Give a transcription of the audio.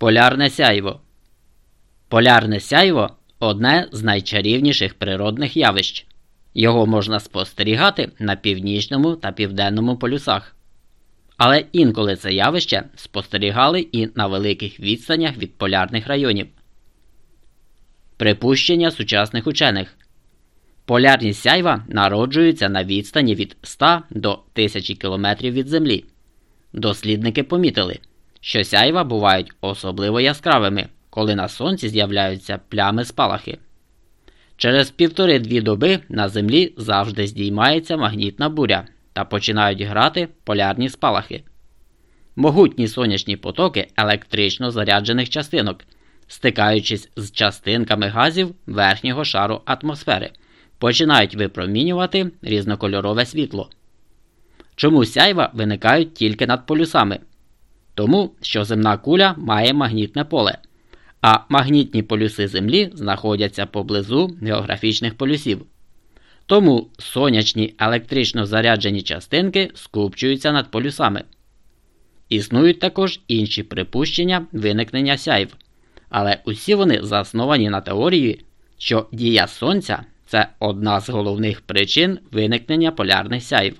Полярне сяйво. Полярне сяйво одне з найчарівніших природних явищ. Його можна спостерігати на північному та південному полюсах. Але інколи це явище спостерігали і на великих відстанях від полярних районів. Припущення сучасних учених. Полярні сяйва народжуються на відстані від 100 до 1000 км від Землі. Дослідники помітили, що сяйва бувають особливо яскравими, коли на сонці з'являються плями спалахи. Через півтори-дві доби на землі завжди здіймається магнітна буря та починають грати полярні спалахи. Могутні сонячні потоки електрично заряджених частинок, стикаючись з частинками газів верхнього шару атмосфери, починають випромінювати різнокольорове світло. Чому сяйва виникають тільки над полюсами? Тому що земна куля має магнітне поле, а магнітні полюси Землі знаходяться поблизу географічних полюсів. Тому сонячні електрично заряджені частинки скупчуються над полюсами. Існують також інші припущення виникнення сяйв, але усі вони засновані на теорії, що дія Сонця це одна з головних причин виникнення полярних сяйв.